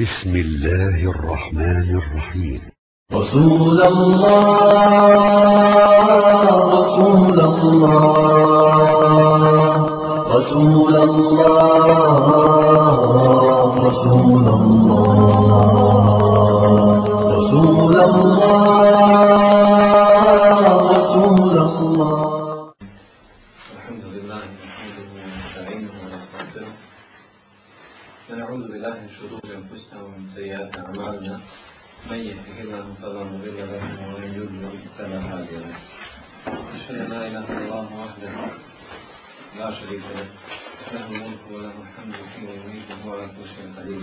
بسم الله الرحمن الرحيم. رسول الله رسول الله رسول الله رسول الله رسول الله. يهده فلا مضل له ومن يضلل فلا هادي له أشهد أن لا إله إلا الله وحده لا شريك له له الملك وله الحمد حين يميت وهو على كل شيء قدير.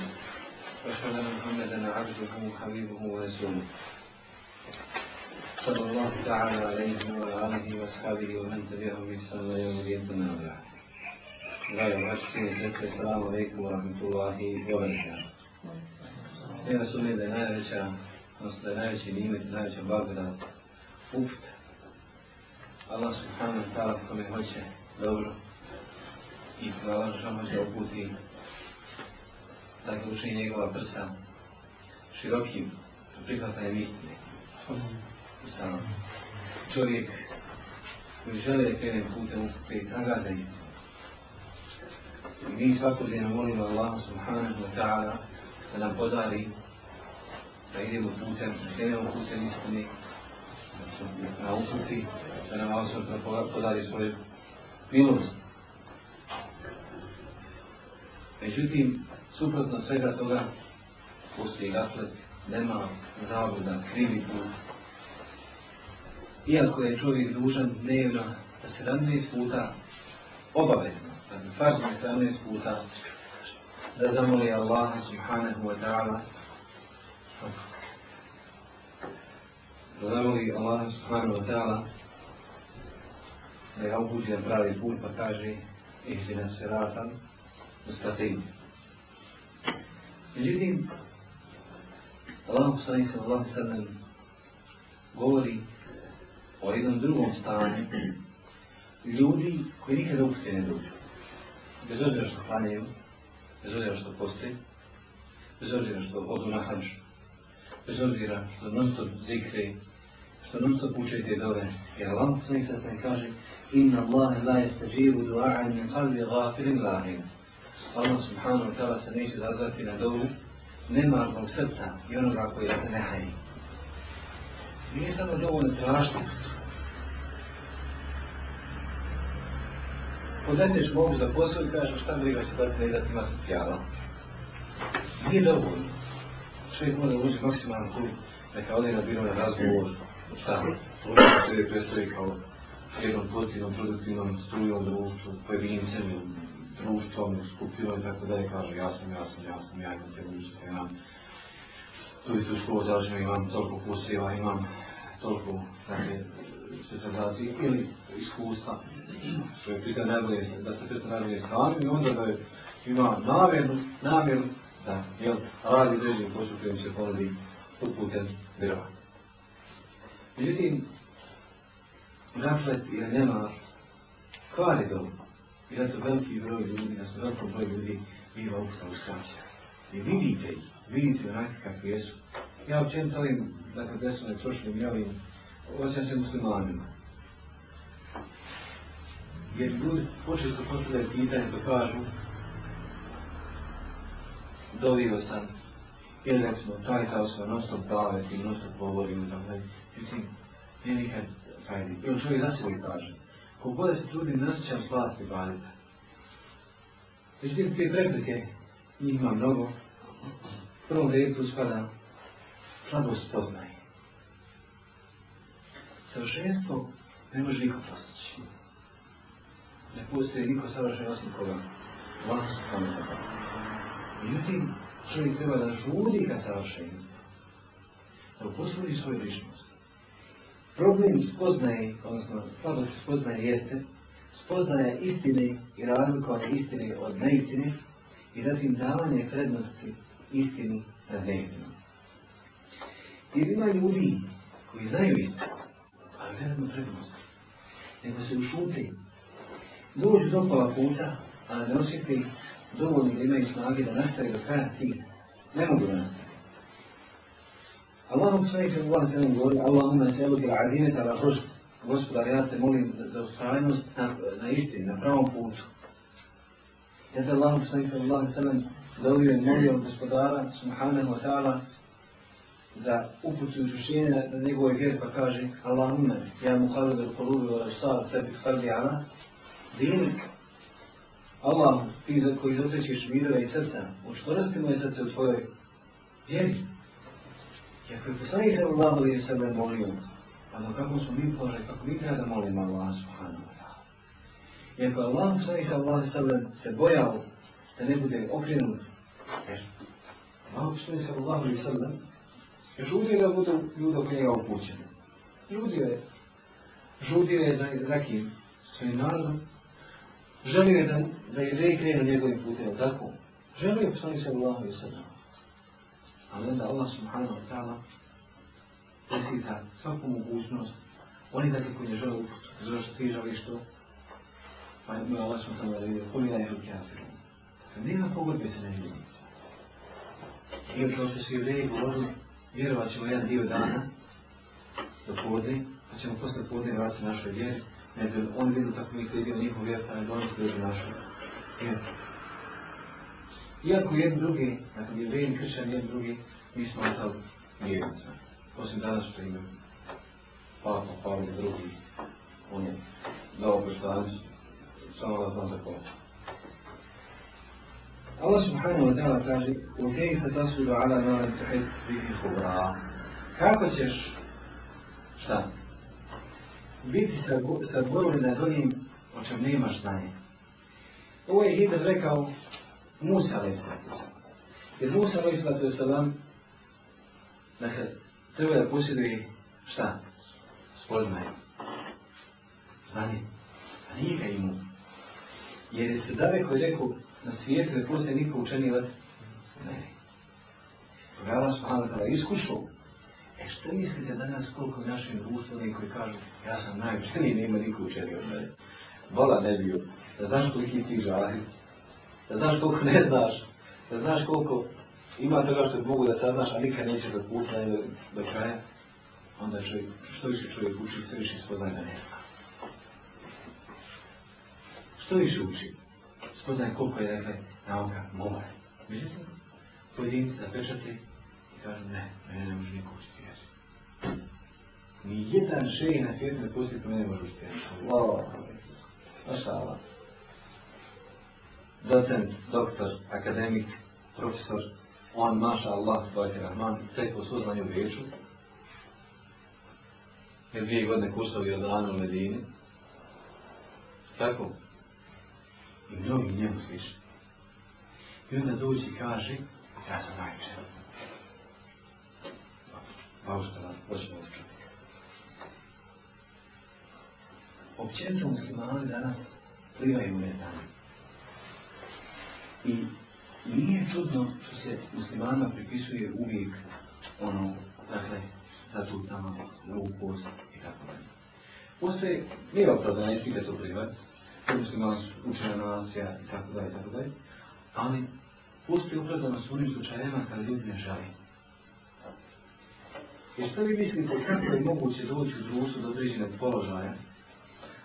واشهد أن محمدا عبده وحبيبه ورسوله. صلى الله تعالى عليه وعلى آله وأصحابه ومن تبعهم بإحسان إلى يوم الدين. ثم أما بعد. Draga braći, sestre, salamu alaikum wa rahmatullahi wa barakatuh. Ja sumnjam da je najveća, odnosno da je najveći nimet i najveća blagodat uft. Allah subhanahu wa ta'ala kome hoće dobro i Allah što hoće uputi, dakle učini njegova prsa širokim prihvatanjem istine sa čovjek koji žele da krene putem upute i traga za istinu. I mi svakodnevno molimo Allah subhanahu wa ta'ala da nam podari da idemo putem, da krenemo putem istine, da smo na uputi, da nam Allah podari svoju milost. Međutim, suprotno svega toga, postoji gaflet, nema zabuda, krivi put, iako je čovjek dužan dnevno da 17 puta obavezno, dakle farzno 17 puta da zamoli Allaha subhanahu wa ta'ala da zamoli Allaha subhanahu wa ta'ala da uputi na pravi put pa kaže ihdina siratan mustaqim. Međutim, Allah poslanik sallallahu sellem govori o jednom drugom stanju ljudi koji nikada upute ne dođu. Bez obzira što klanjaju, bez obzira što postoji, bez obzira što odu na hađ, bez obzira što non stop zikre, što non stop uče te dove. Jer Allah poslanik sad sam kaže Inna Allahe la jestaživu du'a'an min qalbi ghafirin lahim. Allah subhanahu wa ta'ala se neće zazvati na dovu nemarnog srca i onoga koji rade nehaji. Nije samo dovoljno tražiti podneseš mogu za posao i kažeš šta briga će dati dati ima socijala. Nije dovoljno. Čovjek mora ući maksimalno tu, neka ode na biro na razgovor, šta, to je predstavi kao jednom pozitivnom, produktivnom strujom društvu, pojedincem, društvom, skupinom i tako dalje, kaže ja sam, ja sam, ja sam, ja imam te učite, imam tu i tu školu završenu, imam toliko kurseva, imam toliko, dakle, specializacije ili iskustva, što je prisa najbolje, da se prisa najbolje stanju i onda da je, ima namjeru, namjeru da jel, radi određenim postupkom se ponudi putem vjerovanja. Međutim, gaflet ili nema kvari dobro. I zato veliki broj ljudi, da su veliko broj ljudi biva uputa uskraćena. I vidite ih, vidite onakve kakvi jesu. Ja općenito ovim, dakle, desno ne prošlim, ja ovim, osjećam se muslimanima. Jer ljudi počesto postavljaju pitanje pa kažu dovio sam ili recimo taj taj osoba non stop davet i non stop govori i tako dalje. Međutim, nije nikad fajni. I on čovjek za sebe kaže. Koliko da se trudim, ne osjećam slasti badeta. Međutim, te prepreke, njih ima mnogo. U prvom redu tu spada slabost poznaje. Savršenstvo ne može niko postići. Ne postoji niko savršen osim koga. Wa ta'ala. Međutim, čovjek treba da žudi ka savršenstvu. Da uposlovi svoju ličnost. Problem spoznaje, odnosno slabost spoznaje jeste spoznaje istine i razlikovanje istine od neistine i zatim davanje prednosti istini nad neistinom. Jer ima ljudi koji znaju istinu, ali ne znaju prednosti, nego se ušuti. Dođu do pola puta, a ne osjeti dovoljno da imaju snage da nastave do kraja cilja. Ne mogu da nastavi. Allahom poslanik se Allah se govori Allahumma seluke l'azimeta la hrušt. Gospodar, ja te molim za ustrajnost na, na istini, na pravom putu. Ja te Allahom poslanik se Allah sallam dovio i molio gospodara subhanahu wa ta'ala za uputu i učušenje na njegove vjeri pa kaže Allahumma ja mu kalib il kolubi wa rasal tebi kalbi ala dinik Allah ti koji zotrećiš vidove i srca učvrsti moje srce u tvojoj vjeri i ako je poslanik se Allah ali se me molio onda kako smo mi položaj kako mi treba da molimo Allah subhanahu wa ta'ala i ako je Allah poslanik se Allah se bojao da ne bude okrenut jer Allah poslanik se Allah ali sallam žudio da budu ljudi oko njega upućeni. Žudio je. Žudio je za, za kim? Svojim narodom. Želio je da, da jevreji krenu njegovim putem, tako? Želio je poslanik se Allah i sallam. Ali onda Allah subhanahu wa ta'ala presita svaku mogućnost. Oni dakle koji ne žele uputu, zato što ti želiš to, pa je Allah subhanahu wa ta'ala redio, kuli na jehu kafiru. Dakle, nema pogodbe sa nevjernicima. I kao što su jevreji govorili, vjerovat ćemo jedan dio dana do podne, pa ćemo posle podne vratiti našoj vjeri, ne bi on vidio kako mi slijedimo njihov vjer, pa ne bi oni slijedili našu vjeru. Iako jedni drugi, dakle je vjerni kršćan jedni drugi, mi smo ostali vjernicima. Osim danas što imaju Papa, Pavle drugi, on je dao poštanicu, samo da znam za koga. Allah subhanahu wa ta'ala kaže وَكَيْفَ تَصُلُ عَلَى مَا لَمْ تُحِدْ بِهِ خُبْرًا Kako ćeš, šta? Biti sadborili nad onim o čem nemaš znanje. Ovo je Hidir rekao Musa a.s. Jer Musa a.s. Dakle, treba da posjeduje šta? Spoznaje. Znanje. A nije ga imao. Jer je se zarekao i rekao na svijetu ne postoji niko učeniji od mene. Koga Allah subhanahu wa ta'ala iskušao. E što mislite danas koliko našim društvu oni koji kažu ja sam najučeniji, nema niko učeniji od mene. Bola ne bio. Da znaš koliki ti žali. Da znaš koliko ne znaš. Da znaš koliko ima toga što mogu da saznaš, a nikad nećeš da puti do, do kraja. Onda čovjek, što više čovjek uči, sve više spoznaje da ne zna. Što više uči? spoznaje koliko je dakle, nauka more. Međutim, pojedinci zapečati i kažu ne, mene ne može niko učiti jezik. Ni jedan šej na svijetu ne postoji ko mene može učiti jezik. Docent, doktor, akademik, profesor, on, maša Allah, tvojte Rahman, stekao svo znanje u vijeću. Je dvije godine kursovi od Anu u Medini. Tako? I mnogi njemu slični. I onda dođe i kaže, ja sam najčer. Bauštala, počne od čovjeka. Općenito muslimani danas plivaju u neznanju. I nije čudno što se muslimanima pripisuje uvijek ono, dakle, zatutama, glupost i tako dalje. Postoje, nije opravdanje, svi to privati, muslimanska učena nacija i tako dalje, tako dalje. Ali postoji opravdanost u onim slučajevima kada ljudi ne žele. Jer što vi mislite kako je moguće doći u društvu do određenog položaja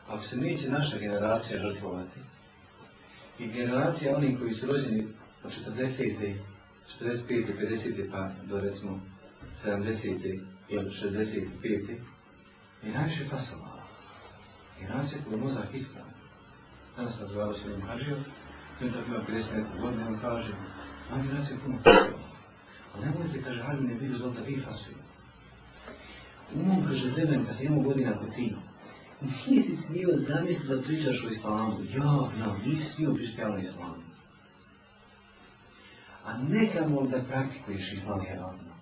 ako se neće naša generacija žrtvovati i generacija onih koji su rođeni od 40. 45. 50. pa do recimo 70. ili 65. je najviše fasovala. Generacija koja je mozak ispravan. Danas sam zvao se hađio, i on tako ima 50 neku godinu, on kaže, a nas je puno fasova. Ali nemojte, kaže, hađu ne vidio zvolta vi fasuju. U mom, kaže, vremenu, kad sam imao godina ako ti, nisi smio zamisliti da pričaš o islamu. Ja, ja, nisi smio pričati o islamu. A neka mol da praktikuješ islam herodno.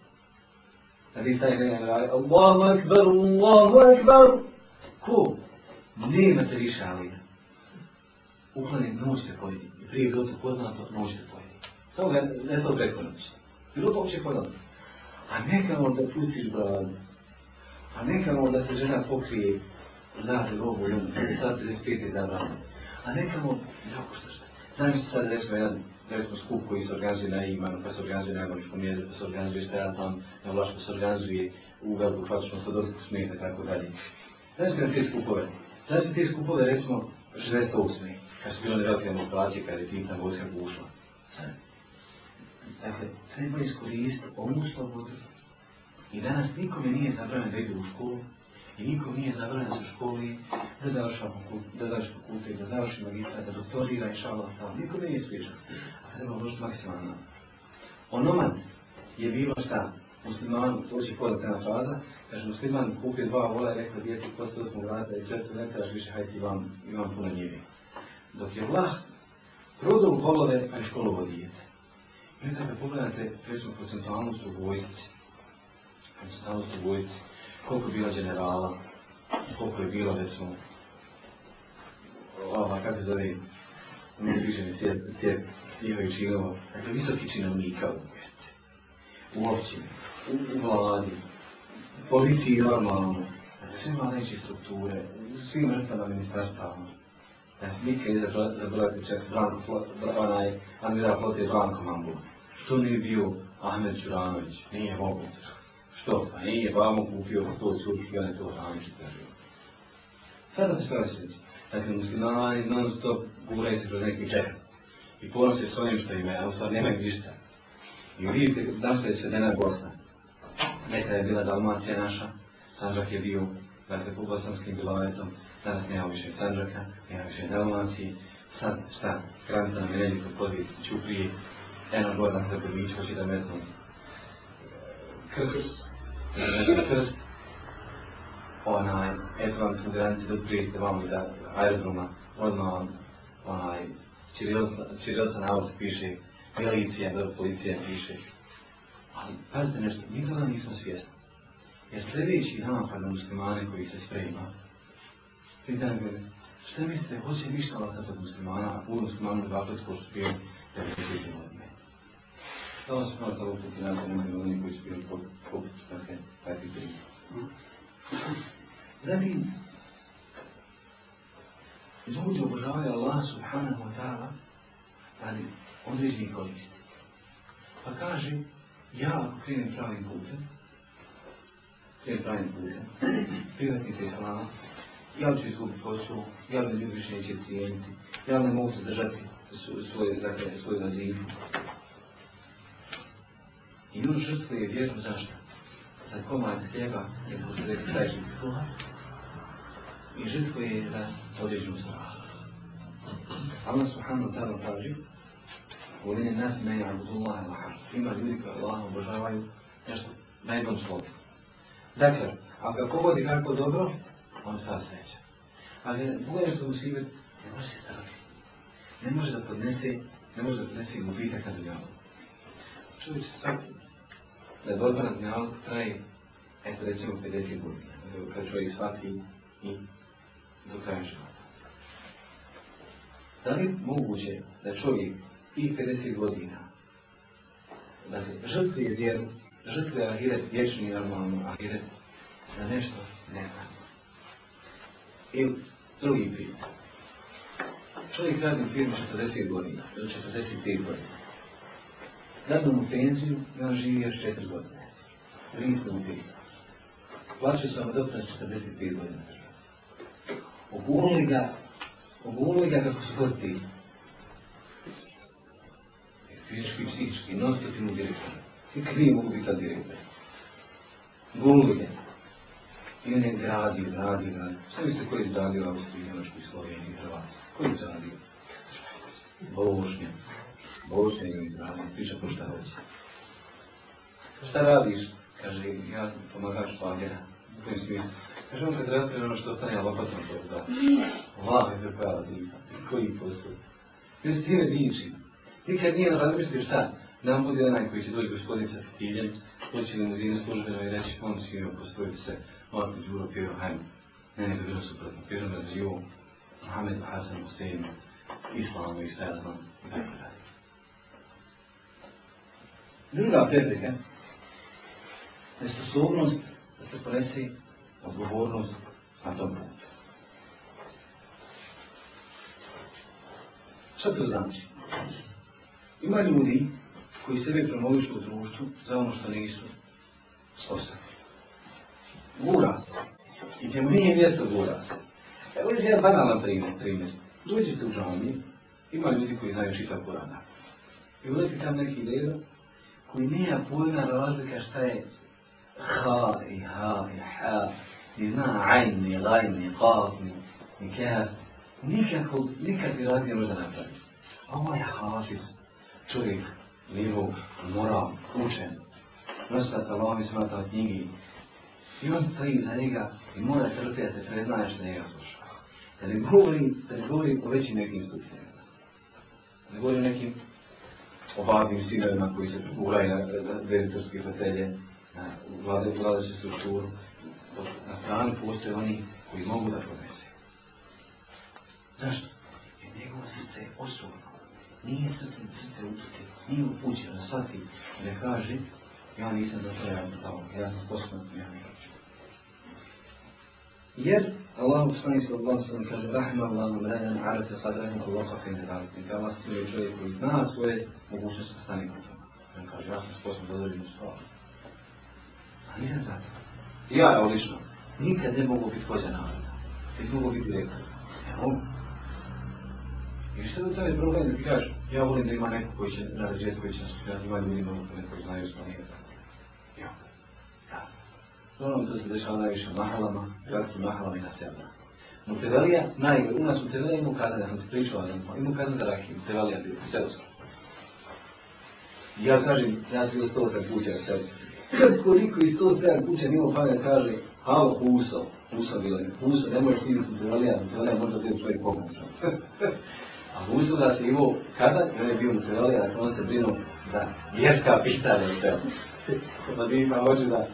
Da vi staj ne radi, Allahu akbar, Allahu akbar. Ko? Nemate više alija ukloni noć te pojedi. Prije bilo to poznato, noć te pojedi. Samo ga ne samo preko noći. Bilo to uopće poznato. A nekamo da pustiš bradu. A nekamo da se žena pokrije zate robu i onda sad 55 je zabrano. A nekamo, jako što što. Što sad recimo jedan recimo skup koji se organizuje na Imanu, pa se organizuje na Agoničkom jezeru, pa se organizuje šta ja znam, na Vlašku se organizuje u veliku klasičnu ortodoksku smijeha i tako dalje. Znači na te skupove. Znači te skupove recimo 68. kad su bile velike demonstracije, kad je Tita vojska ušla. Dakle, treba iskoristiti ovu slobodu i danas nikome nije zabranjeno da ide u školu i nikom nije zabranjeno u školi da završi fakultet, da završi magistra, da doktorira i šala tamo. Nikome nije spriječan. A treba uložiti maksimalno. Onomad je bilo šta? Musliman, to će podat jedna fraza, kaže musliman kupio dva vola i rekao djeti posto smo vrata i četiri ne trebaš više, hajde imam, imam puno njive. Dok je vlah prodao volove, a i školovo dijete. I onda kada pogledate, recimo, procentualnost u vojsci, procentualnost u vojsci, koliko je bilo generala, koliko je bilo, recimo, ova, kako se zove, ne više mi sjet, sjet njihovih činova, dakle, visoki činovnika u vojsci, u općini, u, u vladi, u policiji normalno, dakle, sve vladajuće strukture, u svim vrstama ministarstava. Ja sam nikad ne zaboraviti čak Branko, onaj, admiral flote Branko Mambu. Što nije bio Ahmed Čuranović? Nije moguće. Što? Pa nije vamo kupio sto curki, on je to Hranić tražio. Sada te šta reći? Dakle, muslimani non stop guraju se kroz neki džep. I ponose s onim što ima, a u stvari nemaju ništa. I vidite na što je svedena Bosna. Nekada je bila Dalmacija naša, Sanđak je bio, dakle, po bosanskim bilavetom, danas nema više Sanđaka, nema više Dalmacije. Sad, šta, granica nam je neđe kod poziciju Ćuprije, eno gore na Hrbović, hoće da metnu krst, krst, onaj, eto vam tu granici da prijete vam iza aerodroma, odmah onaj, Čirilica na auto piše, milicija, da policija piše. Ali, pazite nešto, mi toga nismo svjesni. Jer sljedeći napad na muslimane koji se sprema, pitanje glede, šta mislite, hoće ništa ostati od muslimana, a pun muslimanu dva put što su bili 90. godine. Samo se tamo puti nazad, nemaju oni koji su bili poput takve, takvi primjer. Zatim, ljudi obožavaju Allah subhanahu wa ta'ala radi određenih koristi. Pa kaže, ja ako krenem pravim putem, krenem pravim putem, prihvatim se islama, ja ću izgubiti posao, ja me ljudi više neće cijeniti, ja ne mogu zadržati svoj, dakle, svoj nazivu. I on žrtvuje vjeru zašto? Za komad hljeba, jer može reći traži iz kuhar. I žrtvuje za određenu strast. Allah subhanahu wa ta'ala kaže je nas meni Abdullah i Lahar. Ima ljudi koji Allah obožavaju nešto na jednom slobu. Dakle, ako ga pogodi kako dobro, on sad sreća. Ali pogledaš da musibet, ne može se staviti. Ne može da podnese, ne može da podnese gubitak na dunjalu. Čovjek će svaki da je borba na dunjalu traje, eto recimo 50 godina. Kad čovjek shvati i do kraja života. Da li je moguće da čovjek tih 50 godina dakle, žrtvuje vjeru, žrtvuje ahiret vječni i normalno ahiret za nešto ne znam. Ili drugi primjer. Čovjek radi u firmu 40 godina ili 45 godina. Dadnu mu penziju i on živi još 4 godine. Rinste mu firmu. Plaćaju se vam doprinos 45 godina. Ogunuli ga, ogunuli ga kako su gosti. Fizički i psihički, non stop mu direktor. Nikad nije mogu biti direktor. Gunuli ga. I on je gradio, gradio, gradio. Šta mislite ko je izgradio Austriju, Njemačku i i Hrvatsku? Ko je izgradio? Bošnja. Je izgradio, priča ko šta hoće. Šta radiš? Kaže, ja sam pomagač švagera. U kojem smislu? Kaže, on kad raspravlja ono što ostane, ali opatom to zda. Vlave me prelazi. Koji posao? Jer se time diči. Nikad nije razmislio šta? Nam bude onaj koji će doći gospodin sa fitiljem, doći limuzinu službeno i reći, on će imao postojiti se, ovako Đuro pjevao hajmo. Ne, ne bi bilo suprotno. Pjevao me živo, Mohamed Hasan Husein, Islamu i šta ja znam, i tako dalje. Druga prepreka, nesposobnost da se ponese odgovornost na tom putu. Šta to znači? Ima ljudi koji sebe promovišu u društvu za ono što nisu sposobni. Gura se. I čemu nije mjesto gura se. Evo je jedan banalan primjer. primjer. Dođete u džamiju, ima ljudi koji znaju čitati Kurana. I uleti tam neki deda koji nema pojma razlika šta je ha i ha i ha, ni zna ajn, ni gajn, ni qaf, ni, ni kaf. Nikako, nikakvi razlike može napraviti. A ovaj hafiz, čovjek, nivo, moral, učen, knjigi, i on stoji za njega i mora trpiti da se preznaje što njega sluša. Da ne govori, da ne govori o većim nekim stupnjima. Da ne govori o nekim ovakvim sinovima koji se proguraju na, deditorske fotelje, na vladajuću strukturu. Na strani postoje oni koji mogu da podnese. Zašto? Jer njegovo srce je osobno. Nije srce, srce ututi, nije upućeno, shvati ne kaže ja nisam za to, ja sam samo, ja sam sposoban, ja neću. Jer Allah poslani se Allah sallam kaže Rahma Allah mrajan arafe qadran Allah qafine dalik. Neka Allah smije čovjek koji zna svoje mogućnosti kod toga. On kaže ja sam sposoban da dođem u stvari. A nisam zato. Ja, evo lično, nikad ne mogu biti hođa naroda. Ti mogu biti rektor. Ne mogu. I što je to je problem da ti kažeš, ja volim da ima neko koji će naređeti, koji će nas učinati, ima ljudi koji znaju što nije tako. Ja, jasno. Ono to se dešava najviše u mahalama, gradskim mahalama i na selama. Mutevelija, najgore, u nas Mutevelija ima ukazan, ja sam ti pričao, ima ukazan da raki, Mutevelija bio, u Selovskom. Ja kažem, ja sam bio 108 kuća na selu. Koliko iz 107 kuća nima pamet kaže, halo Huso, Huso bilo je, Huso, ne možeš vidjeti Mutevelija, Mutevelija možda bio čovjek pomoćan. A Huso da se imao kazan, i on je bio Mutevelija, dakle on se brinuo za vjerska pitanja u selu. Pa ti ima hoće da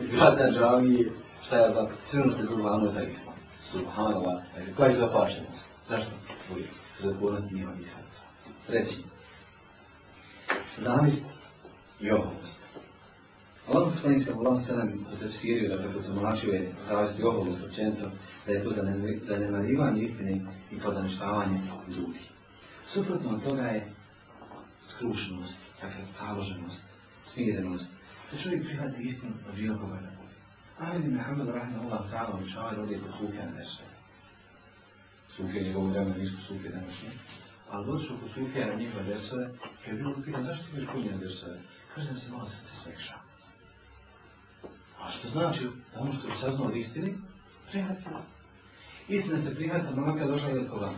izgradnja džamije, šta ja znam, sve ono što je glavno za islam. Subhanallah, dakle, koja je zapašenost? Zašto? Bude, sredokornost nije od srca. Treći, zavist i oholost. Allah poslanik se Allah sallam potefsirio, dakle, potumačio je zavist i oholost općenito, da je to zanemarivanje istine i podaništavanje ljudi. Suprotno od toga je skrušenost, dakle, staloženost, smirenost, da čovjek prihvati istinu od bilo koga da bude. Ali Muhammed rahimahullah ta'ala običavaju ovdje kod Sufjana nešto. Sufija njegovu vremena nisu Sufije današnje. Ali došao kod Sufija na njihove versove, kad je bilo pitan zašto ti imaš punjene versove? Kaže da se malo srce smekša. A što znači da ono što je saznao od istini, prihvatio. Istina se prihvata, no makar došla i od koga?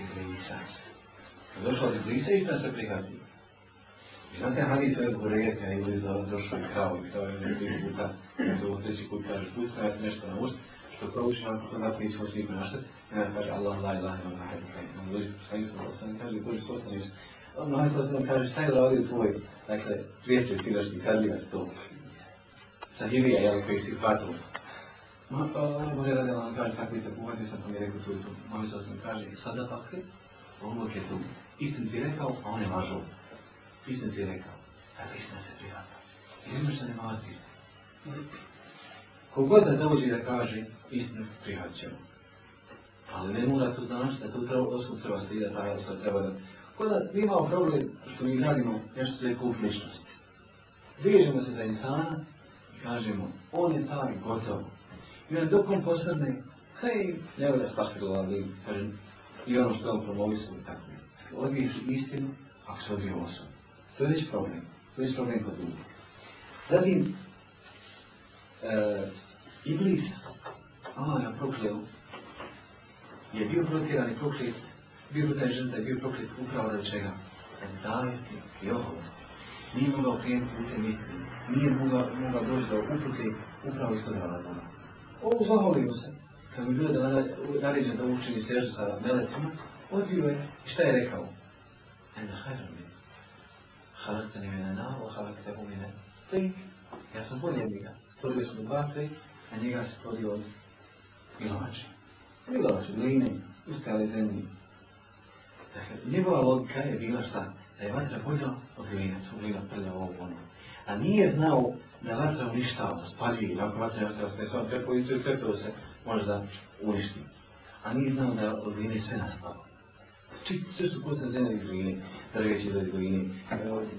Iblisa. Kad došla od Iblisa, istina se prihvatio. I znate hadis od kada je Iblis došao i krao i je neki puta, to u treći put kaže, pusti me, ja se nešto naučiti, što prouči nakon toga ti neće moći niko naštati, i onda kaže Allah, la ilaha ila na hajdu hajdu. On dođe, poslani sam, poslani kaže, Bože, što ostaniš? On na hajdu sam kaže, šta je uradio tvoj, dakle, prijatelj silaški, kadljivac to, sahirija, jel, koji si hvatao. Ma, ono Bože radi, on kaže, tako i tako, uvatio sam, pa mi je rekao tu i tu. Moj sam kaže, sada takve, ono je tu. Istinu ti rekao, a on je lažao. Ti je rekao. Dakle, istina se prihvata. I ne može se ne malati istinu. Kogod da dođe da kaže istinu, prihvat ćemo. Ali ne mora to znači da to treba, osnovu treba slijeda, taj osoba treba da... Kod da mi imamo problem što mi gradimo nešto što je kult. Vežemo se za insana i kažemo, on je taj, gotovo. I onda dok on posrne, hej, ne volja stahvila, ali, kažem, i ono što on promovisao i tako. Odbiješ istinu, ako se odbije osobu. To je već problem. To je već problem kod ljudi. Zatim, e, Iblis, Allah ga prokleo, je bio protjeran i proklet, bio protaj žrta i bio proklet upravo radi čega? Radi zavisti i oholosti. Nije mogao krenuti putem istine. Nije mogao, mogao doći do upute upravo iz toga razloga. Ovo zaholio se. Kad bi bilo da naređen da učini sežu sa melecima, odbio je. Šta je rekao? Ena hajra mi. Halaktani mene na, o halaktahu mene plin. Ja sam bolje njega. Stvorio sam dva tri, a njega se stvorio od. Milovače, gline, ustali zemlji. Dakle? Da je vatra bolja od ovo ono. A nije znao da vatra uništava, spaljuje, ako vatra ostava, ne samo pepeo i se može da uništi. A nije znao da od gline sve nastalo. Čit, sve su postane zemlje iz gline, iz gline,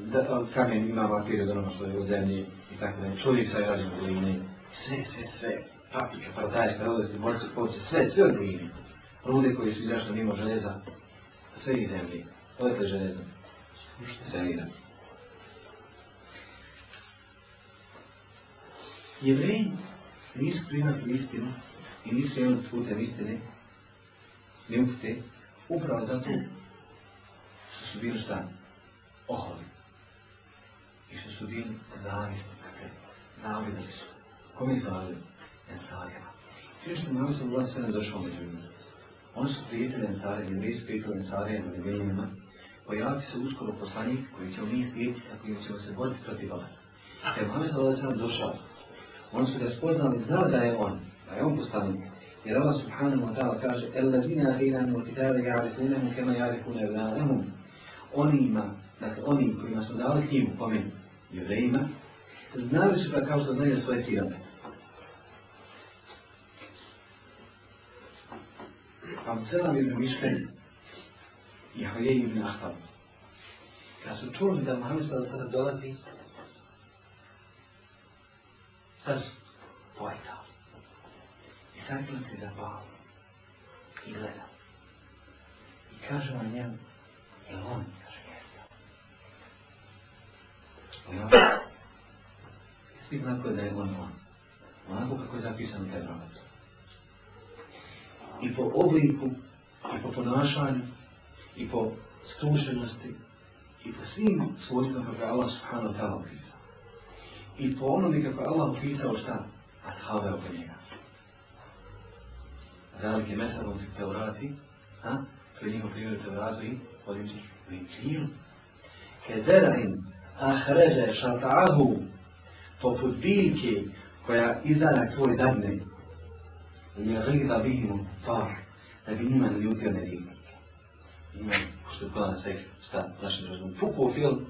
da, kamen ima bakterije od onoga što je od zemlje i tako dalje. Čovjek sa je rađen od gline, sve, sve, sve, paprika, paradajs, radosti, borce, povrće, sve, sve od gline. Rude koji su izašle mimo željeza, sve iz zemlje. Odakle željezo? Selira. Jevreji nisu prihvatili istinu i nisu imali putem istine, ne upute, upravo zato su bili šta? Oholi. I što su bili zavisni. Dakle, zavidili su. Kome su zavidili? Ensarijama. Prije što Muhammed sallallahu alaihi sallam došao među njima. Oni su prijatelji Ensarija, jevreji su prijatelji Ensarijama i Benjamima. Pojavit će se uskoro poslanik koji ćemo mi slijediti, sa kojim ćemo se boriti protiv vas. Kad je sallallahu alaihi sallam došao, oni su ga spoznali, znali da je on, da je on poslanik. Jer Allah subhanahu wa ta'ala kaže Alladina ahinahum al-kitaba ya'rifunahu kama ya'rifuna abna'ahum. Onima, dakle oni kojima su dali knjigu, pomen jevrejima, znali su ga kao što znaju svoje sirove. Abdeselam ibn Mišken i Hajej ibn Ahtab. Kad su čuli da Muhammed sada sada dolazi, sad su pojkali. I sakrili se za balu. I gleda. I kaže on njemu, je on? Kaže, jeste. Ja. Svi znate da je on on. Onako kako je zapisan u Tevratu. I po obliku, i po ponašanju, i po skrušenosti, i po svim svojstvama je Allah subhanahu wa ta'ala opisao. I po onome kako je Allah opisao šta? Ashave oko njega. Velike metano u teorati, a? To je njihov primjer u teoratu i odimčih u inčiru. Ke ahreže šata'ahu, poput biljke koja izdala svoj dadne, je riba bihimu far, da bi njima ne nedigno. Ima, što je kod sve, šta, naši družbu, puku u film,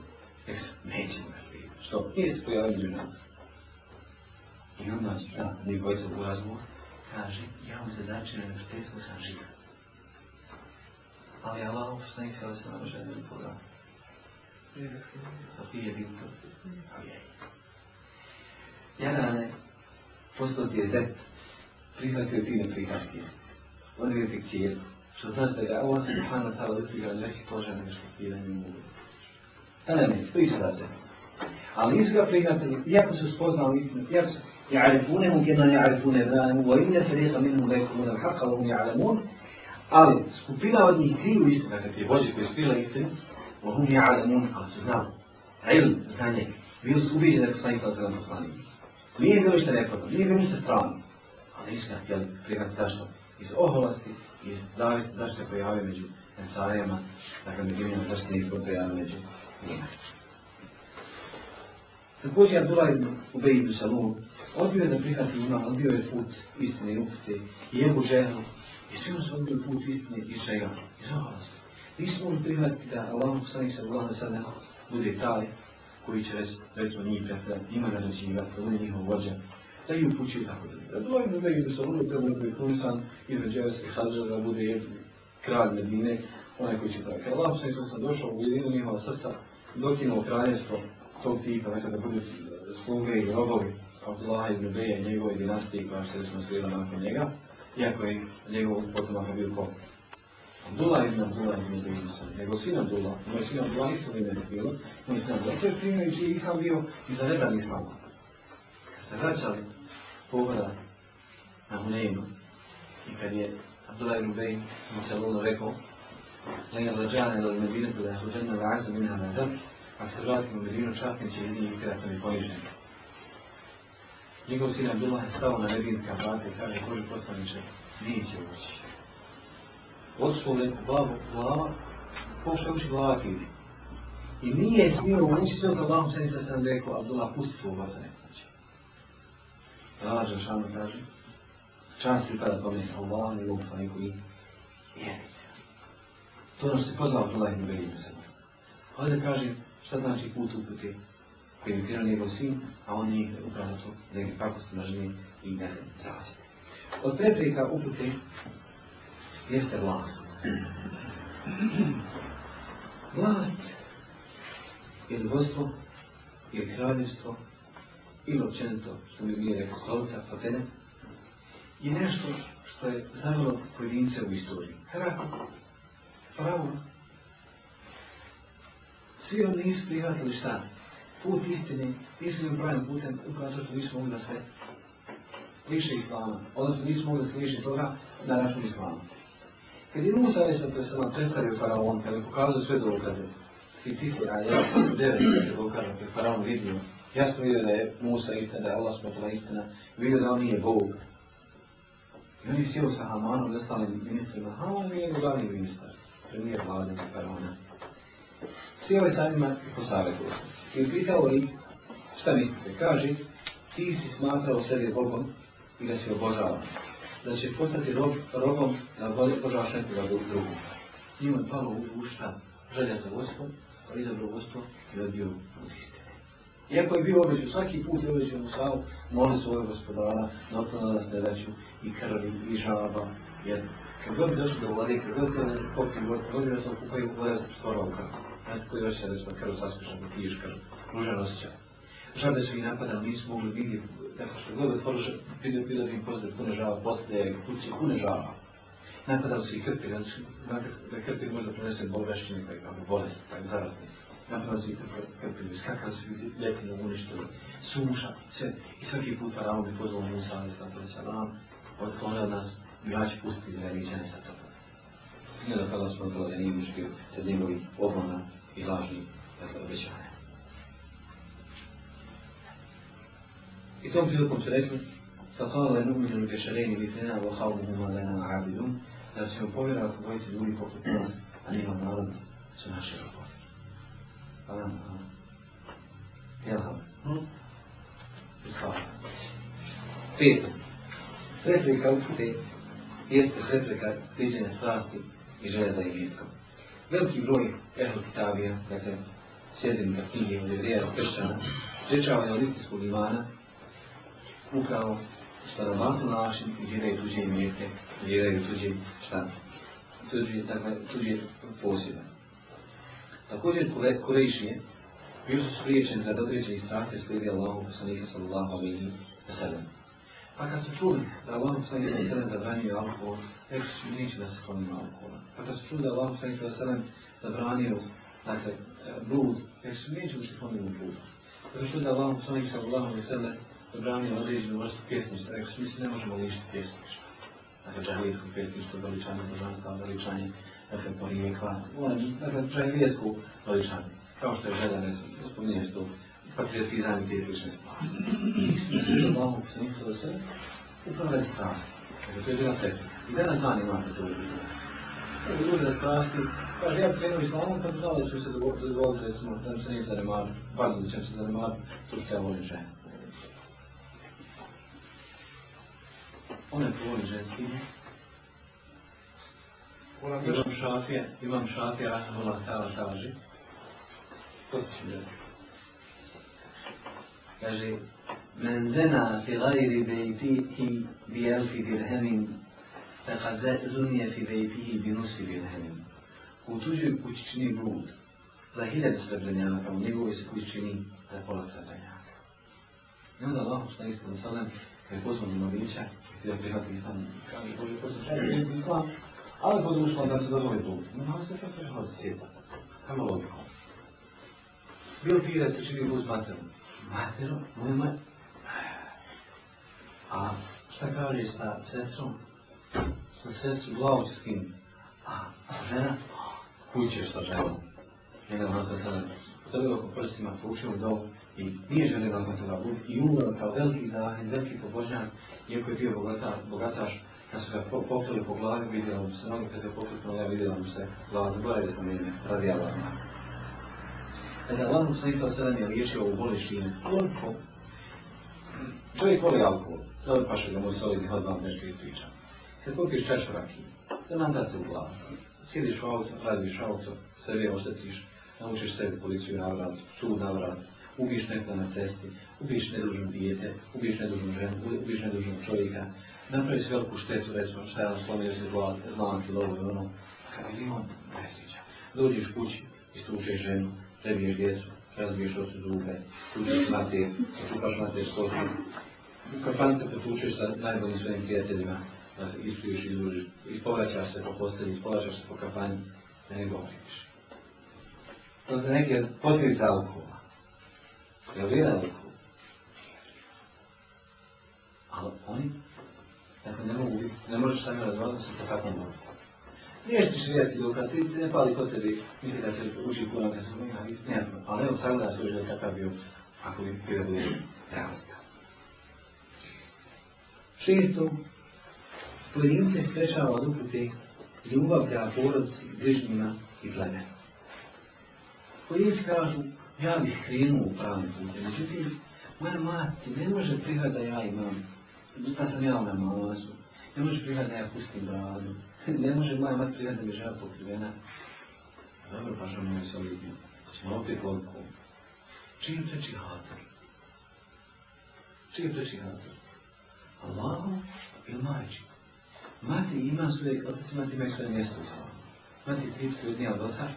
jer se neće nas lijepo. Što? Nije se pojavio među nama. I onda, da, njegov se u razgovor, kaže, ja vam se začinu na prijateljstvu sam živ. Ali Allah, pošto poslanik se, ali se nam želim pogledati. Sofije Binto. Jarane, postao ti je zet, prihvatio ti ne prihvatio. Odvio ti kćerku. Što znači da ga Allah subhanahu wa ta'ala ustigao veći položaj nego što ti da njim mogu. Da ne ne, stoji za sebe. Ali nisu ga prihvatili, iako su spoznali istinu, iako su يعرفونه كما يعرفون ابنائهم وإن فريقا منهم لا يكتمون الحق وهم يعلمون ali skupina od njih kriju istinu, dakle ti vođe koji su bila istinu, وهم يعلمون, ali su znali, ilm, znanje, bili su ubiđeni da je poslanik sa zelom poslanik. Nije bilo što nepoznat, nije bilo ništa strano, ali nisu ga htjeli prihvatiti zašto? Iz oholosti, iz zavisti zašto je pojavio među ensarijama, dakle među njima zašto nije pojavio među njima. Također Abdullah ibn Ubej ibn Salul odbio je da prihvati ima, odbio je put istine i upute i Ebu Žehlu i svi su odbili put istine i čega? Iz oholosti. Nismo mogli prihvatiti da Allah poslanik sa Allah sada bude taj koji će recimo njih predstavljati, njima naređivati, da bude njihov vođa, da ih upućuju tako da. Abdullah ibn Ubej ibn Salul je trebalo koji kunisan između Evesa i Hazra da bude kralj Medine, onaj koji će tako. Kad Allah poslanik sam došao u jedinu njihova srca, dokinuo kraljevstvo tog tipa, dakle da budu sluge i robovi Abdullah ibn Beja i njegove dinastije koja se smo slijedila nakon njega, iako je njegov potomak bio ko? Dula je ibn Abdullah ibn Zaidusom, nego svi sin Abdullah. Moj sin Abdullah isto bi mene bilo. Moj sin Abdullah. To je primjer čiji Islam bio i za redan Islama. Kad se vraćali s pogleda na Huneinu i kad je Abdullah ibn Bej mu se luno rekao Lenja rađane do Medine kada je hođena razum minha na dam, ako se vratimo u Medinu časnim će iz njih istirati na poniženje. Njegov sin Abdullah je stao na medinska vrata i kaže, Boži poslaniče, nije će ući. Neku glavu, glava, pošao uči glava kivni. I nije smio ući sve od Allahom sam sa sam rekao, Abdullah, pusti svog oca nek ući. Allah Žešanu kaže, čast pripada tome Allah, njegovom poslaniku i vjernici. To ono što se poznao Abdullah ibn Belim sebe. Ovdje kaže, šta znači put upute koji je krenuo njegov sin, a on nije upravo to, da je pakosti mržnje i ne zaviste. Od prepreka upute jeste vlast. Vlast ili vodstvo ili kraljevstvo ili općenito, što bi mi rekli, stolica, fotelja, je nešto što je zavelo pojedince u istoriji. Herakl, faraon, svi oni nisu prihvatili šta? Put istine, nisu im pravim putem, upravo zato nisu mogli da se liše islama, odnosno nisu mogli da se liše toga na račun islama. Kad je Musa nam predstavio faraon, kada je pokazao sve dokaze, i ti si, a ja devet je dokaza kad je faraon vidio, jasno vidio da je Musa istina, da je Allah smotila istina, vidio da on nije Bog. I on je sjeo sa Hamanom i ostalim ministrima. Haman je glavni ministar, premijer vlade faraona. Sjeo je sa njima i posavjetio se. I pitao ih, šta mislite? Kaže, ti si smatrao sebe Bogom i da si obožavan. Da će postati rob, robom da obožavaš nekoga drugog. Njima je palo u ušta želja za vodstvom, pa izabrao vodstvo i odbio od istine. Iako je bio obećan, svaki put je obećan u savu, moli svojeg gospodara, da otklona nas nedaću i krvi i žaba, jer kad god bi došli do vode, kad god bi popili vode, kad god bi da se okupaju, voda se pretvorila u krv. Ja se koji osjeća da smo krv saskušan, da piješ krv, ružan osjećaj. Žabe su ih napadali, nisu mogli vidjeti, tako što god otvoriš, bilo im pozdrav pune žava, poslije kuće pune žava. Napadali su ih krpir, znate da krpir možda prenese bolgašćine, kako bolest, tako zarazni. Napadali su ih krpir, skakali su ih ljetinu uništili, suša, sve. I svaki put faraon bi pozvao Musa, ali sam to salam, otklonio od nas, ja ću pustiti Izraeličane sa tobom. Ne da kada smo da nije mišljio iz njegovih obmana i lažnih obećanja. I tom prilikom su rekli, فقال نؤمن البشرين مثلنا وقومهما لنا عابدون da ćemo povjerovati dvojici ljudi poput nas, a njihov narod su naši robovi. Pa nam, jel hm? Hvala. Peto. Prepreka upute jeste prepreka sliđenja strasti i želja za imetkom. Veliki broj ehlu kitabija, dakle, sjedinka knjige od jevrijera kršćana, sprečava realističkog imana upravo što na ovakav način iziraju tuđe imetke, iziraju tuđe šta? Tuđe, dakle, tuđe posjede. Također Kurejšije bili su spriječeni da određeni strasti slijedi Allahu poslanika sallallahu alaihi wa sallam. Pa kad su čuli da Allah poslanik sallallahu alaihi wa sallam zabranio alkohol, rekli su neće da se klonimo alkohola. Pa kad su čuli da Allah poslanik sallallahu alaihi wa sallam zabranio dakle, blud, rekli su neće da se klonimo blud. Pa kad su čuli da Allah poslanik sallallahu alaihi wa sallam zabranio određenu vrstu pjesništva, rekli su mi se ne možemo lišiti pjesništva. Dakle, džahlijsko pjesništvo, veličanje božanstva, veličanje dakle, porijekla, dakle, džahlijesku veličanje kao što je želja, ne spominješ to, patriotizam i te slične stvari. I za Allahom poslaniku sa sve, upravo je strast. Dakle, to je bila prepreka. I danas dan imate to ljudi. Evo ljudi na strasti, kaže, ja krenuo islamom, kad znao da ću se recimo, da se nije zanemariti, pardon, da ćem se zanemariti, to što ja volim ženu. Imam šafija, imam šafija, rahmullah ta'ala kaže, Poslušaj da Kaže, men zena fi gajri bejtihi bi elfi dirhemin, feka zunije fi bejtihi bi nusfi dirhemin. U tuđoj kući čini blud za hiljadu srebrenjaka, u njegovoj se kući čini za pola srebrenjaka. I onda Allah što isto da sallam, kad je pozvan do mladića, htio prihvati islam, kaže, Bože, poslušaj, prihvati islam, ali pozvan islam da se dozvoli blud. No, malo se sad prihvati sjeta. Kamo logikom. Bilo ti da se čini blud materom. Materom? Nema. A šta kažeš sa sestrom? Sa sestrom kim? A žena? Kućeš sa ženom. Njega znam se sada zdravio oko prstima, poučio do i nije želio da bud i umro kao veliki zahid, veliki pobožnjak, iako je bio bogata, bogataš, kad su ga pokrili po glavi, vidjela mu se noge, kad se pokrili po glavi, vidjela mu se glava, zaboravio sam ime, radi Allah. Kada Allah poslanik sa sedam je liječio ovu bolešćinu, koliko? Čovjek voli alkohol, dobro paše da mu hod vam nešto ispričam. Kad popiješ čašu rakije, to nam da se u glavu. Sjediš u auto, razbiš auto, sebe oštetiš, naučiš sebi policiju navrat, sud navrat, ubiješ nekoga na cesti, ubiješ nedužno dijete, ubiješ nedužnu ženu, ubiješ nedužnog čovjeka, napraviš veliku štetu, recimo šta je on slomio se znak ili ovo i ono, Kamion ne sviđa. Dođeš kući, istučeš ženu, prebiješ djecu, razbiješ ocu zube, tučeš mater, čupaš mater kosu. U kafan se potučeš sa najboljim svojim prijateljima, ispiješ i izlužiš, i povraćaš se po postelji, povraćaš se po kafani, da ne govoriš. To je neke posljedice alkohola. Alkohol? Ali oni, dakle, ne mogu biti, ne možeš sami razvoditi se sa takvom mogu. Nije što širijetski dokaz, ti, ti ne pali kod tebi, misli da se uči kuno, da se ima istina, ali evo sagledaš svoj život kakav bio, ako bi ti da bude realista. Šesto, pojedince sprečava od upute ljubav prema porodci, bližnjima i plemenu. Pojedinci kažu, ja bih krenuo u pravni put, međutim, moja mati ne može prihvat da ja imam, da sam ja u namazu, ne može prihvat da ja pustim bradu, ne može moja mat prihvat da mi žena pokrivena. Dobro, pa žena moja solidnja, smo opet odku. Čiji preči hatar? Čiji preči hatar? Allahu ili majči? Mati ima svoje, otac i mati imaju svoje mjesto u slavu. Mati tri prirodnija od oca,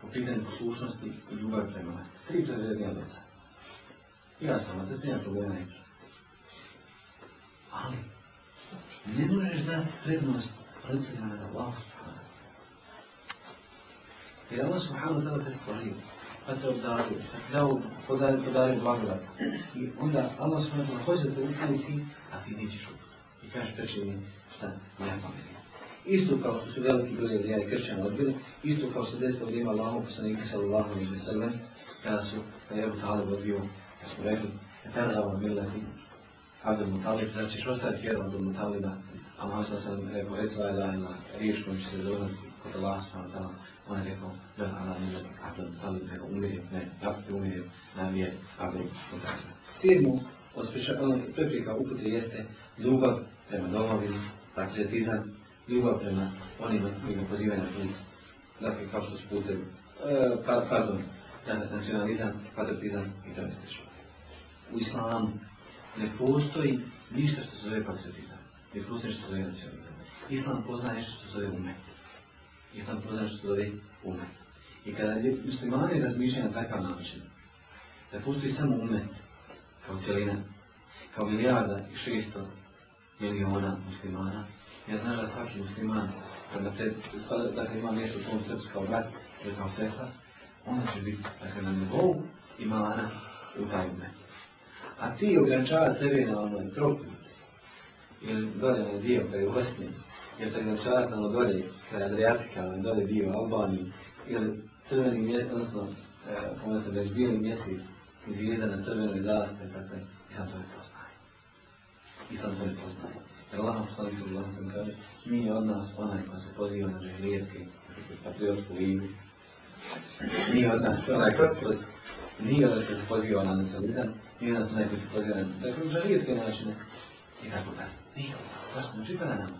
po pitanju poslušnosti i ljubavi prema mati. Tri prirodnija od oca. Ja sam otac, nema problema neki. Ali, ne možeš dati prednost roditeljima nad Allah. Jer Allah subhanahu ta'ala te stvorio, pa te obdario, pa te dao podari, podari blagodat. I onda Allah subhanahu hoće da te upraviti, a ti nećeš uput. I kažeš preče mi šta moja familija. Isto kao što su veliki bili vrijani kršćani odbili, isto kao što se desilo vrijeme Allahom poslanika sallallahu alaihi wa sallam, kada su, je Abu Talib odbio, kada su rekli, kada je ovo milati, Abdul Mutalib, znači ćeš ostaviti vjeru Abdul Mutaliba, a malo sam rekao, reci la ila, riječ kojom će se zadovoljati kod Allah on je rekao, da ala milati Abdul Mutalib, rekao, umirim, ne, ja ti umirim na vjeri Abdul Mutaliba. Sedmu, od preprika upute jeste ljubav prema domovini, patriotizam, ljubav prema onima koji ne pozivaju na put. Dakle, kao što su putem, e, pa, pardon, nacionalizam, patriotizam i to je slično. U islamu ne postoji ništa što se zove patriotizam. Ne postoji što se zove nacionalizam. Islam poznaje nešto što se zove umet. Islam poznaje nešto što se zove umet. I kada je muslimani razmišljaju na takav način, da postoji samo umet, kao cijelina, kao milijarda i šesto miliona muslimana, ja znam da svaki musliman, kada te, dakle, ima mjesto u tom srcu kao brat ili kao sestra, onda će biti dakle, na nivou imana u taj umet. A ti ograničava sebe na onaj trokut, ili dolje na dio kada je ugostnjen, jer se ograničava na ono dolje, kada je Adriatika, onaj dolje dio Albaniji, ili crveni mjesec, odnosno, kako sam već bijeli mjesec, i zvijezda na crvenoj zastavi, dakle, Islam to ne poznaje. Islam to ne poznaje. Allah poslanik se glasom kaže, nije od nas onaj ko se poziva na džahilijetske, patriotsku ligu. Nije od nas onaj ko se nije se poziva na nacionalizam, nije od nas onaj ko se poziva na dakle, džahilijetske načine. I tako da. Nije od nas, zašto ne pripada nama.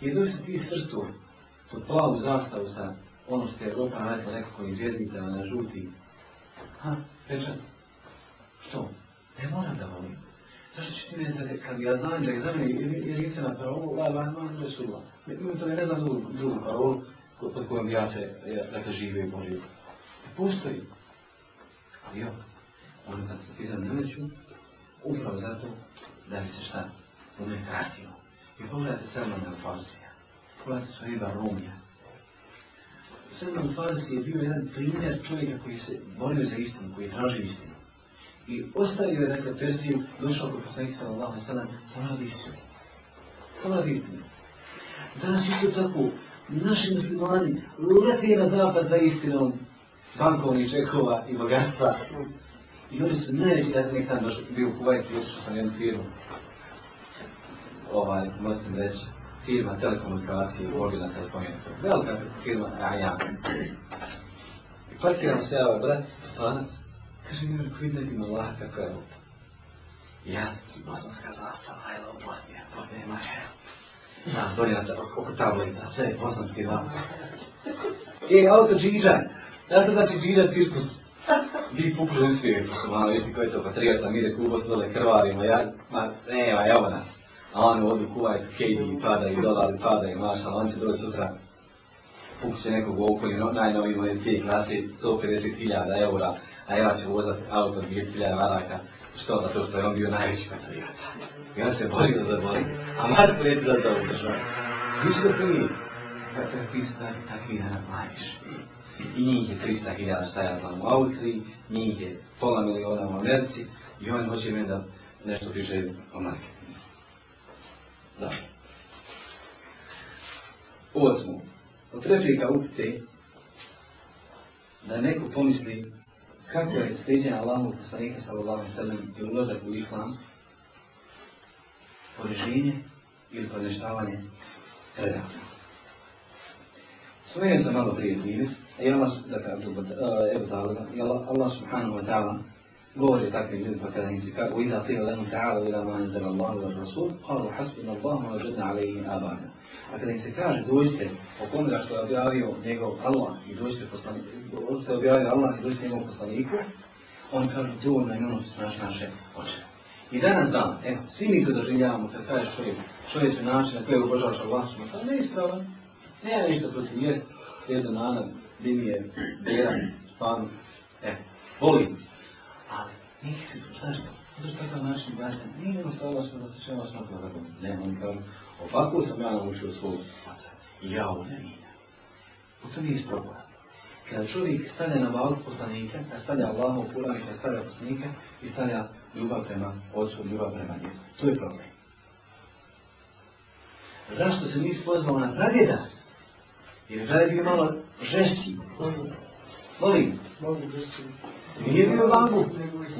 Jer dok se ti svrstu pod plavu zastavu sa ono što je Europa navetila nekako iz zvjezdicama na žuti, ha, pečat, što? Ne moram da volim. Zašto će ti ne znati, kad ja znam da je za mene jedinstvena parola, la la la Resulullah. Mi to ne znam drugu, drugu parolu pod kojom ja se, ja, dakle, živio i borio. Ne postoji. Ali jo, ono kad patriotizam ne neću, upravo zato da bi se šta ume krastio. I pogledajte Salman al-Farsija. Pogledajte Suhejba Rumija. Salman al-Farsi je bio jedan primjer čovjeka koji se borio za istinu, koji je tražio istinu. I ostavio je, dakle, Persiju, došao kod poslanika sallallahu alaihi sallam, samo radi istine. Samo radi istine. Danas isto tako, naši muslimani leti na zapad za istinom bankovnih čekova i bogatstva. I oni su najveći, ja sam nek došao, bio u Kuvajtu, otišao sam jednu firmu. Ovaj, možete mi reći, firma telekomunikacije, mobilna telefonija, velika firma, a ja. Parkiram se, ja, brat, poslanac, Kaže mi, rekao, vidi nekim Allah kako je lupa. Jasnici, bosanska zastava, ajde, u Bosnije, Bosnije mače. Da, donijata oko tablica, sve, bosanski dva. E, auto da to znači džiđa cirkus. Vi pukli u svijetu, su malo, vidite koji je to patriota, mi reku u Bosnu dole krvarimo, ja, ma, nema, evo nas. A oni odu kuvajt, KD, padaju, dolari, padaju, maša, on će doći sutra. kupit će nekog u okolju, no, najnoviji model cijeli klase, 150.000 eura, a ja ću vozati auto 200.000 maraka, što da to što je on bio najveći patriota. I on se borio za Bosnu, a Marko neće da to država. Nisu da prvi, kakve ti su takvi, takvi danas najviše. I njih je 300.000 šta ja znam u Austriji, njih je pola miliona u Americi i on hoće meni da nešto piše o marketingu. Da. Osmo. Od replika upite da neko pomisli kako je sliđenje Allahu poslanika sallallahu alejhi ve sellem i ulazak u islam poniženje ili podneštavanje predaka. Spomenuo sam malo prije primjer, i Allah, da kažu, evo ta'ala, i Allah, subhanahu wa ta'ala govori o takvim ljudima kada im se kaže وَإِذَا قِيلَ لَهُمْ تَعَالَوْا إِلَى مَا أَنزَلَ اللَّهُ وَالرَّسُولُ قَالُوا حَسْبُنَا اللَّهُ وَوَجَدْنَا عَلَيْهِ آبَانَا A kada im se kaže dođite oko onoga što je objavio njegov Allah i dođite poslaniku, što je objavio Allah i dođite njegovom poslaniku, on kaže dovoljno je ono što su naše očeve. I danas dan, evo, svi mi to doživljavamo kad kažeš čovjek, čovjek će način na koji obožavaš Allah, to ne ispravan, nema ništa protiv jest, jedan nana, dim je, bjeran, stvarno, e, volim. Ali, nisi, zašto? Zato što takav način gledanja, nije ono što Allah da se čeva za Ne, oni kažu, ovako sam ja naučio svog oca. I ja ovo ne mijenjam. U to nije ispropast. Kada čovjek stavlja na balk poslanika, kada stavlja Allahov Kur'an, kada stavlja poslanika i stavlja ljubav prema ocu, ljubav prema djetu. To je problem. Zašto se nisi pozvao na pradjeda? Jer je bio malo žešći. Molim. Nije bio vangu.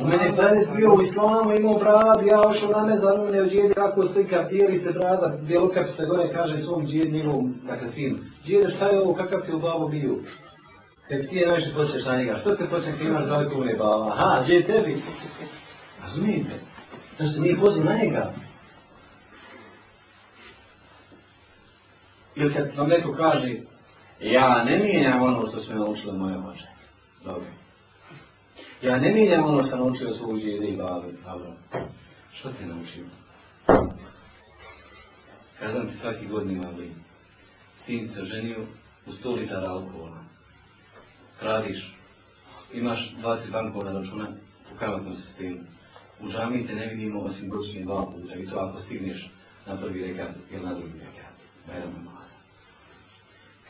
U mene pradjed bio u islamu, imao brad, ja ošao na mezar, u mene u džedi jako slika, bijeli se brada, bjelokapica gore kaže svom džedi njegovom, dakle sinu. Džede šta je ovo, kakav ti u babu bio? Kad ti je najviše posješ na njega, što te posješ kad imaš dvije kune baba? Aha, je tebi? Razumijete? Zašto se nije pozvao na njega? Ili kad vam neko kaže, ja ne mijenjam ono što su me naučili moje oče. Dobro. Ja ne mijenjam ono što sam naučio svog djede i babe. Dobro. Što te naučio? Kazam ti svaki godin ima. Sin se ženio u 100 litara alkohola. Radiš, imaš dva, tri bankovna računa u kamatnom sistemu. U džamiji te ne vidimo osim godišnje dva puta i to ako stigneš na prvi rekat ili na drugi rekat. Bajram namaza.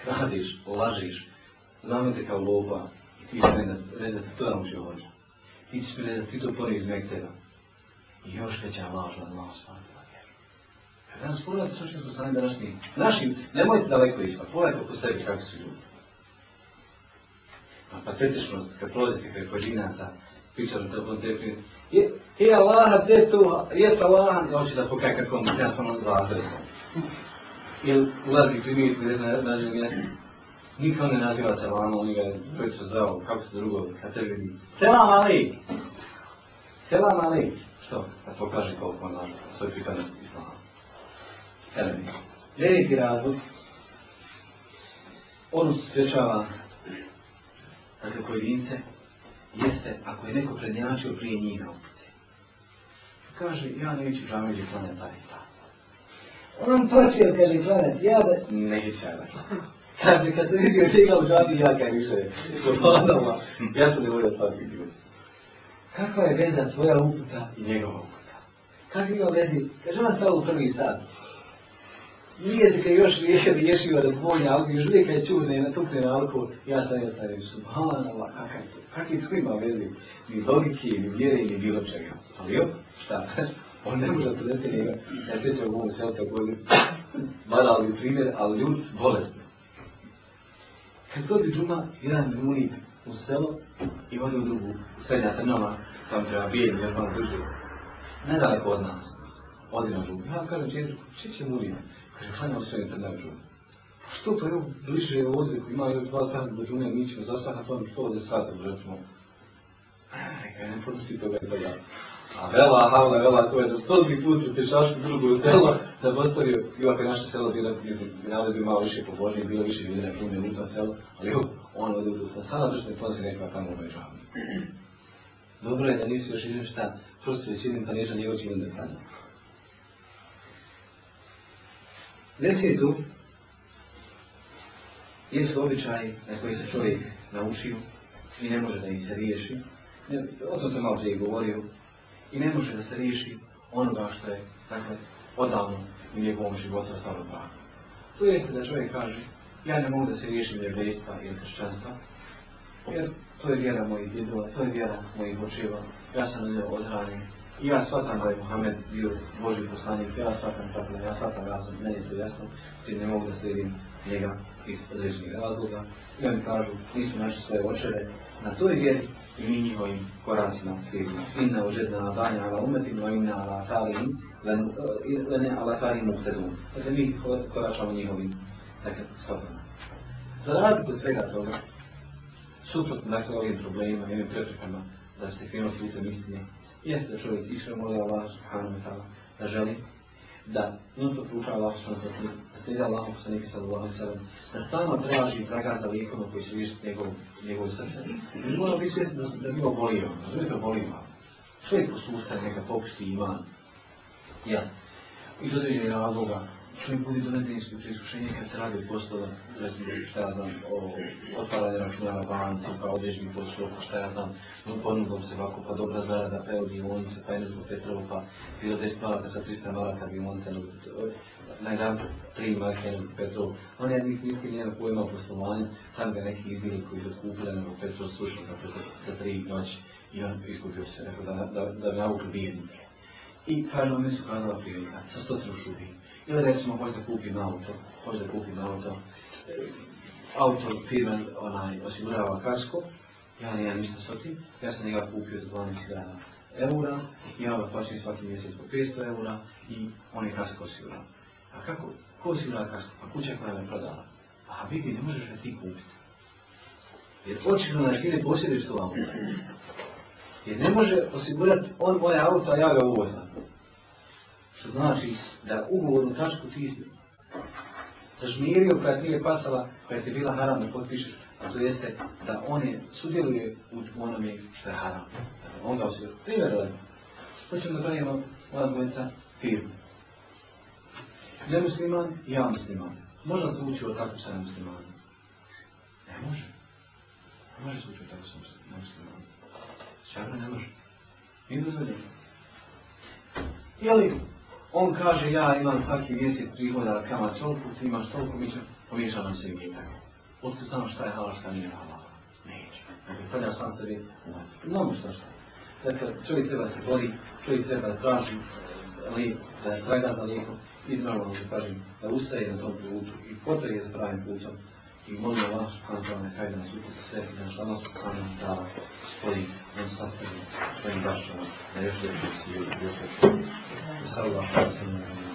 Kradiš, lažiš, znamo te kao lopa i ti da te to da pone iz mekteba. I još veća laž na Allah vjeru. Kad danas pogledajte suštinsku stranu današnji, naši, nemojte daleko ići, pa pogledajte oko sebi kakvi su ljudi. A patetičnost, kad prolazite kaj pojedinaca, pričam da on te je, je Allah, gdje tu, jes Allah, hoće da pokaje kako ja sam on zahred. Ili ulazi primijeti gdje se nađe mjesto. Niko ne naziva se Allahom, oni ga prvično zdravo, kako se drugo, kad te vidi. Selam Ali! Selam Ali! Što? Da pokaže koliko on nađe, svoj pripadnost Islama. Evo mi. Deveti razlog, ono se sprečava dakle pojedince, jeste ako je neko prednjačio prije njih na uputi. Kaže, ja neću žameđi planet taj i taj. On počeo, kaže, planet, ja da... Neće ja da Kaže, kad sam vidio njega u džabi, ja kaj više, subhanallah, ja to ne volim svaki ljus. Kakva je veza tvoja uputa i njegova uputa? Kakva ima vezi? Kaže, ona stala u prvi sad. Nije se kad još riješio da dvojnja, ali još uvijek je čudne na tukne na alkohol, ja sam je stavio, subhanallah, kakav to, kakvi su ima vezi, ni logike, ni vjere, ni bilo čega. Ali op, šta, on ne može podesiti njega, ja sjećam u ovom selu također, banalni primjer, ali ljudi su bolesni. Kad dobi džuma, jedan munik u selo i ode u drugu, srednja trnova, tam treba bijelim, jer malo duže, nedaleko od nas, odi na džumu. Ja kažem četvrku, če će munik? Kaže, klanjam sve na džumu. Pa što to je bliže ovdje, koji ima još dva sata do džume, mi ćemo zasahati ono što ovdje sata u džumu. Neka, ne podnosi toga i toga. A vela, havla, vela, to je za stotni put u tešašu drugo selo, da bi ostavio, iako je naše selo bilo, navod bi malo više pobožnije, bilo više na puno u tom selu, ali evo, on ode u to sam sada zašto ne ponosi nekako tamo u džami. Dobro je da nisu još išli šta, prosto već jednim pa neža nije očinim da klanja. Desetu, jesu običaji na koji se čovjek naučio i ne može da ih se riješi. O tom sam malo prije govorio. I ne može da se riješi onoga što je, dakle, odavno u njegovom životu ostalo pravo. To jeste da čovjek kaže, ja ne mogu da se riješim jevrejstva ili kršćanstva, jer to je vjera mojih djedova, to je vjera mojih očeva, ja sam na njoj odhranjen. I ja shvatam da je Muhammed bio Boži poslanik, ja shvatam ja shvatam, ja sam, meni je to jasno, ti ne mogu da slijedim njega iz određenih razloga. I oni kažu, smo naši svoje očeve na toj vjeri i mi njihovim koracima slijedimo. Inna užedna banja ala umetim, no inna ala talim, lene ala talim muhtedum. Dakle, mi koračamo njihovim, dakle, stopama. Za razliku svega toga, suprotno dakle ovim problemima i ovim preprekama da se krenuo putem istine, jeste da čovjek iskreno moli Allah subhanahu wa ta'ala da želi da non to proučava Allah subhanahu wa ta'ala, da slijeda Allahom poslanika sallallahu alaihi sallam, da stalno traži traga za lijekom koji će riješiti njegov, njegovo srce. I moramo biti svjesni da, da bi ovo bolio, da bi to bolio. Čovjek posustaje neka popusti iman. Ja. Iz određenih razloga čovjek bude do nedeljskog priskušenja kad se radi poslova, recimo šta ja znam, o otvaranju računara banci, pa određenih poslova, pa šta ja znam, ponudom se ovako, pa dobra zarada, pa evo dionice, pa jedno Petrovo, pa bilo 10 maraka sa 300 maraka dionice, no, na jedan tri marke jednog Petrovo. On je njih misli njena pojma o poslovanju, tam ga neki izdjeli koji su otkupili jednog Petrovo slušao ga za tri noći i on iskupio se, rekao da, da, da, da. I kaže, oni su kazala prilika, sa stotinu šubi. Ili recimo, hoće da kupim auto, hoće da kupim auto, e, auto firma onaj, osigurava kasko, ja nemam ništa s tim, ja sam njega kupio za 12.000 eura, ja ga plaćam svaki mjesec po 500 eura i on je kasko osigurao. A kako? Ko osigurava kasko? Pa kuća koja me prodala. A vidi, ne možeš ga ti kupiti. Jer očigledno da ti ne posjediš to auto. Jer ne može osigurati on moje auto, a ja ga uvozam. Što znači da ugovornu tačku ti si zažmirio koja ti je pasala, koja ti je bila haram da potpišeš, a to jeste da on je sudjeluje u onome što je haram. Dakle, on ga osiguruje. Primjer je Hoćemo da pravimo ova dvojica firmu. Ne musliman ja musliman. Može se ući o takvu sa muslimanom? Ne može. Ne može se ući o takvu sa muslimanom. Čarno ne može. Nije dozvoljeno. Jeli, on kaže ja imam svaki mjesec prihoda kama toliko, ti imaš toliko, mi će pomiješati se i. Otkud znamo šta je halal, šta nije halal? Neće. Dakle, stavlja sam sebi u vatru. Mnogo što šta. Dakle, čovjek treba se bori, čovjek treba da traži lijek, da traga za lijekom i normalno da kažem, da ustaje na tom putu i potrebe za pravim putom i molim Allah subhanahu wa ta'ala nas uputa sve i da Allah subhanahu wa ta'ala spoji nam sastavi svojim na još još wa.